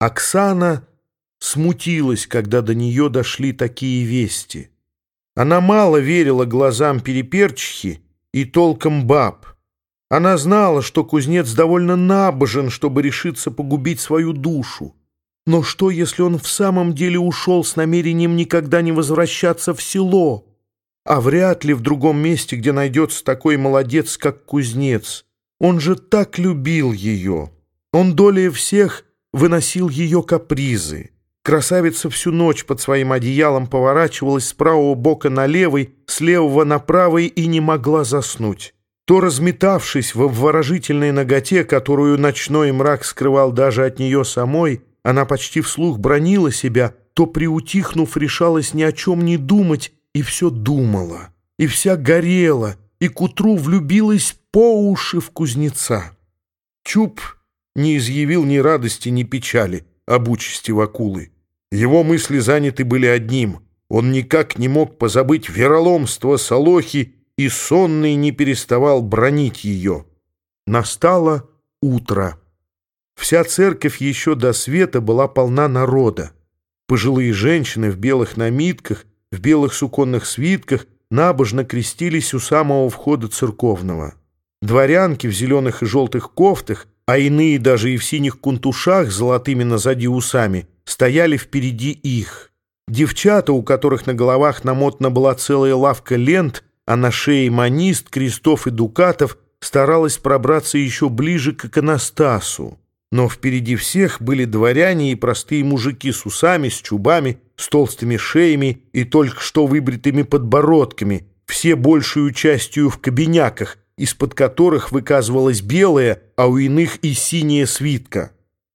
Оксана смутилась, когда до нее дошли такие вести. Она мало верила глазам переперчихи и толком баб. Она знала, что кузнец довольно набожен, чтобы решиться погубить свою душу. Но что, если он в самом деле ушел с намерением никогда не возвращаться в село? А вряд ли в другом месте, где найдется такой молодец, как кузнец. Он же так любил ее. Он долей всех выносил ее капризы. Красавица всю ночь под своим одеялом поворачивалась с правого бока на левый, с левого на правый и не могла заснуть. То разметавшись в обворожительной ноготе, которую ночной мрак скрывал даже от нее самой, она почти вслух бронила себя, то, приутихнув, решалась ни о чем не думать и все думала, и вся горела, и к утру влюбилась по уши в кузнеца. Чуб не изъявил ни радости, ни печали об участи Вакулы. Его мысли заняты были одним. Он никак не мог позабыть вероломство Солохи и сонный не переставал бронить ее. Настало утро. Вся церковь еще до света была полна народа. Пожилые женщины в белых намитках, в белых суконных свитках набожно крестились у самого входа церковного. Дворянки в зеленых и желтых кофтах, а иные даже и в синих кунтушах золотыми назади усами, стояли впереди их. Девчата, у которых на головах намотана была целая лавка лент, а на шее манист, крестов и дукатов, старалась пробраться еще ближе к иконостасу. Но впереди всех были дворяне и простые мужики с усами, с чубами, с толстыми шеями и только что выбритыми подбородками, все большую частью в кабиняках, из-под которых выказывалась белая, а у иных и синяя свитка.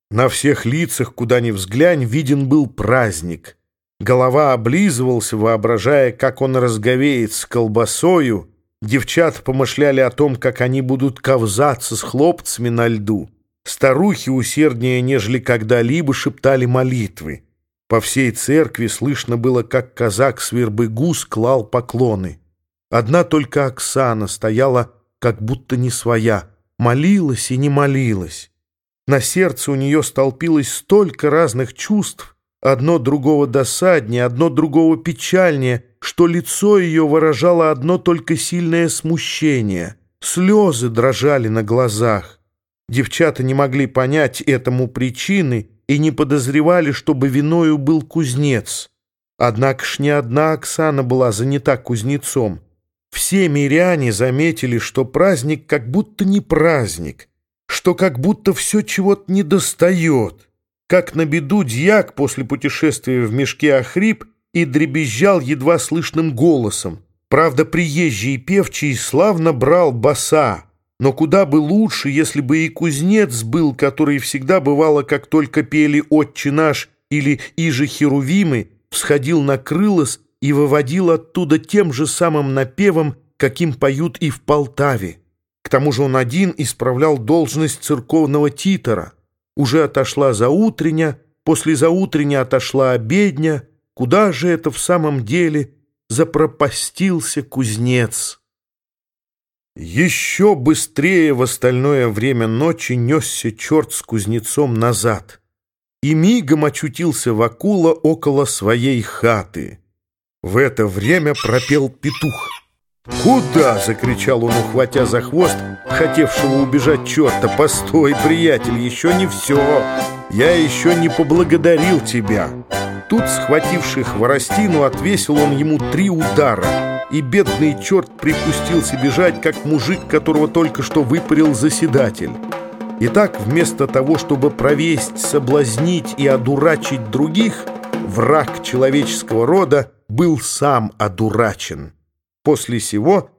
На всех лицах, куда ни взглянь, виден был праздник. Голова облизывался, воображая, как он разговеет с колбасою. Девчата помышляли о том, как они будут ковзаться с хлопцами на льду. Старухи усерднее, нежели когда-либо, шептали молитвы. По всей церкви слышно было, как казак с вербы клал поклоны. Одна только Оксана стояла, как будто не своя, молилась и не молилась. На сердце у нее столпилось столько разных чувств, одно другого досаднее, одно другого печальнее, что лицо ее выражало одно только сильное смущение. Слезы дрожали на глазах. Девчата не могли понять этому причины и не подозревали, чтобы виною был кузнец. Однако ж не одна Оксана была занята кузнецом. Все миряне заметили, что праздник как будто не праздник, что как будто все чего-то недостает. Как на беду дьяк после путешествия в мешке охрип и дребезжал едва слышным голосом. Правда, приезжий певчий славно брал баса, но куда бы лучше, если бы и кузнец был, который всегда бывало, как только пели «Отче наш» или «Иже Херувимы», всходил на крылос и выводил оттуда тем же самым напевом, каким поют и в Полтаве. К тому же он один исправлял должность церковного титора. Уже отошла заутрення, после заутрення отошла обедня. Куда же это в самом деле запропастился кузнец? Еще быстрее в остальное время ночи несся черт с кузнецом назад и мигом очутился Вакула около своей хаты. В это время пропел петух. «Куда?» — закричал он, ухватя за хвост, хотевшего убежать черта. «Постой, приятель, еще не все. Я еще не поблагодарил тебя». Тут, схвативший хворостину, отвесил он ему три удара — и бедный черт припустился бежать, как мужик, которого только что выпарил заседатель. Итак, вместо того, чтобы провесть, соблазнить и одурачить других, враг человеческого рода был сам одурачен. После сего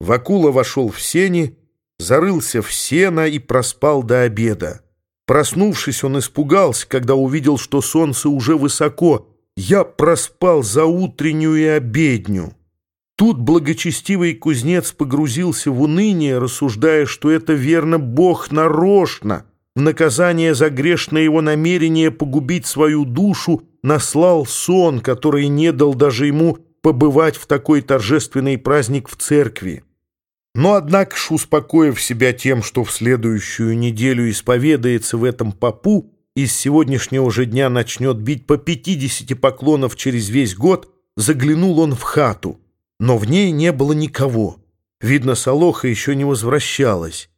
Вакула вошел в сени, зарылся в сено и проспал до обеда. Проснувшись, он испугался, когда увидел, что солнце уже высоко. «Я проспал за утреннюю и обедню». Тут благочестивый кузнец погрузился в уныние, рассуждая, что это верно Бог нарочно, в наказание за грешное его намерение погубить свою душу, наслал сон, который не дал даже ему побывать в такой торжественный праздник в церкви. Но, однако ж, успокоив себя тем, что в следующую неделю исповедается в этом попу, и с сегодняшнего же дня начнет бить по 50 поклонов через весь год, заглянул он в хату, но в ней не было никого. Видно, Солоха еще не возвращалась.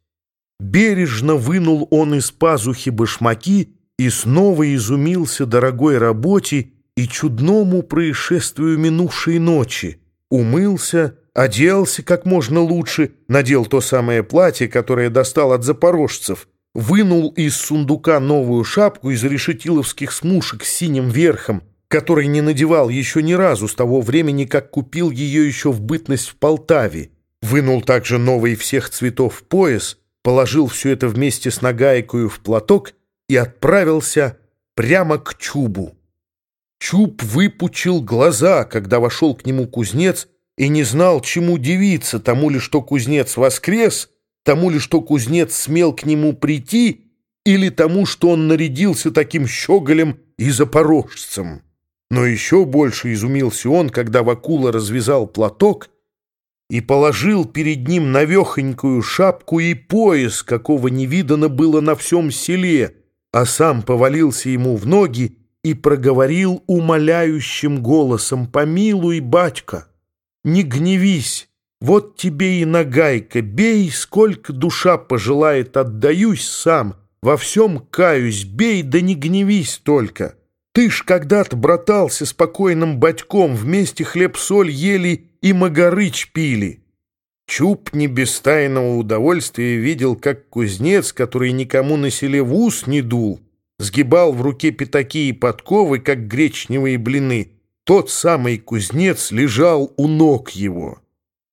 Бережно вынул он из пазухи башмаки и снова изумился дорогой работе и чудному происшествию минувшей ночи. Умылся, оделся как можно лучше, надел то самое платье, которое достал от запорожцев, вынул из сундука новую шапку из решетиловских смушек с синим верхом, который не надевал еще ни разу с того времени, как купил ее еще в бытность в Полтаве, вынул также новый всех цветов пояс, положил все это вместе с нагайкою в платок и отправился прямо к Чубу. Чуб выпучил глаза, когда вошел к нему кузнец, и не знал, чему дивиться, тому ли, что кузнец воскрес, тому ли, что кузнец смел к нему прийти, или тому, что он нарядился таким щеголем и запорожцем. Но еще больше изумился он, когда Вакула развязал платок и положил перед ним навехонькую шапку и пояс, какого не видано было на всем селе, а сам повалился ему в ноги и проговорил умоляющим голосом «Помилуй, батька!» не гневись, вот тебе и нагайка, бей, сколько душа пожелает, отдаюсь сам, во всем каюсь, бей, да не гневись только. Ты ж когда-то братался с покойным батьком, вместе хлеб-соль ели и магарыч пили. Чуб не без тайного удовольствия видел, как кузнец, который никому на селе в ус не дул, сгибал в руке пятаки и подковы, как гречневые блины — тот самый кузнец лежал у ног его.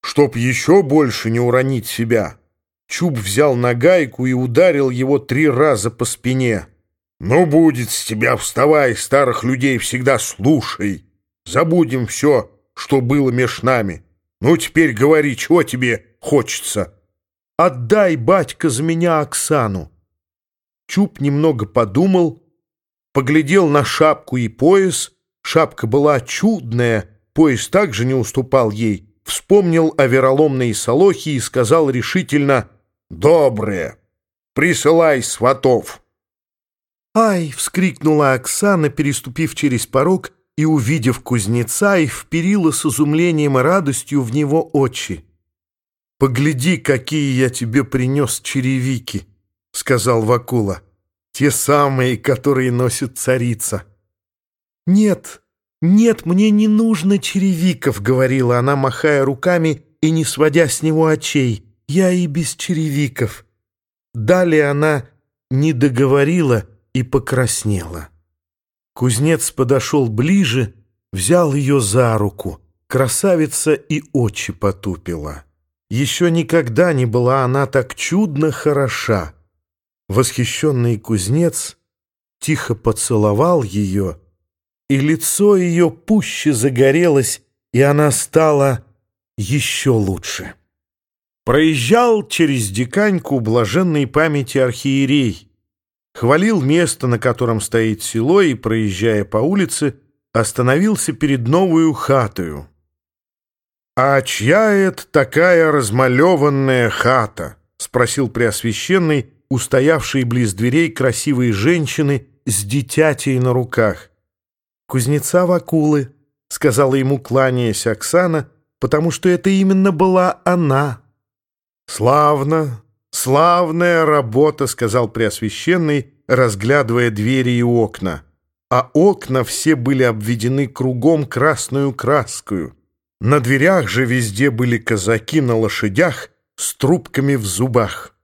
Чтоб еще больше не уронить себя, Чуб взял нагайку и ударил его три раза по спине. «Ну, будет с тебя, вставай, старых людей всегда слушай. Забудем все, что было меж нами. Ну, теперь говори, чего тебе хочется?» «Отдай, батька, за меня Оксану!» Чуб немного подумал, поглядел на шапку и пояс — Шапка была чудная, пояс также не уступал ей. Вспомнил о вероломной Солохе и сказал решительно «Доброе, присылай сватов». «Ай!» — вскрикнула Оксана, переступив через порог и, увидев кузнеца, и вперила с изумлением и радостью в него очи. «Погляди, какие я тебе принес черевики!» — сказал Вакула. «Те самые, которые носит царица». «Нет, нет, мне не нужно черевиков», — говорила она, махая руками и не сводя с него очей. «Я и без черевиков». Далее она не договорила и покраснела. Кузнец подошел ближе, взял ее за руку. Красавица и очи потупила. Еще никогда не была она так чудно хороша. Восхищенный кузнец тихо поцеловал ее и лицо ее пуще загорелось, и она стала еще лучше. Проезжал через диканьку блаженной памяти архиерей, хвалил место, на котором стоит село, и, проезжая по улице, остановился перед новую хатою. «А чья это такая размалеванная хата?» — спросил Преосвященный, устоявший близ дверей красивые женщины с дитятей на руках кузнеца Вакулы», — сказала ему, кланяясь Оксана, потому что это именно была она. «Славно, славная работа», — сказал Преосвященный, разглядывая двери и окна. А окна все были обведены кругом красную краскою. На дверях же везде были казаки на лошадях с трубками в зубах.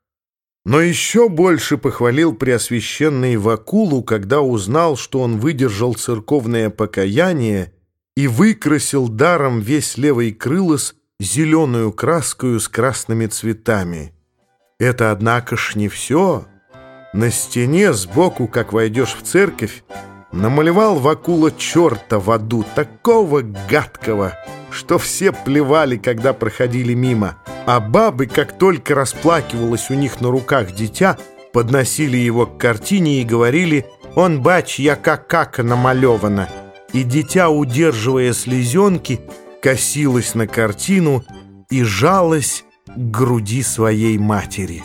Но еще больше похвалил Преосвященный Вакулу, когда узнал, что он выдержал церковное покаяние и выкрасил даром весь левый крылос зеленую краскою с красными цветами. Это, однако ж, не все. На стене сбоку, как войдешь в церковь, намалевал Вакула черта в аду, такого гадкого, что все плевали, когда проходили мимо. А бабы, как только расплакивалось у них на руках дитя, подносили его к картине и говорили «Он, бач, я как кака намалевана». И дитя, удерживая слезенки, косилось на картину и жалось груди своей матери.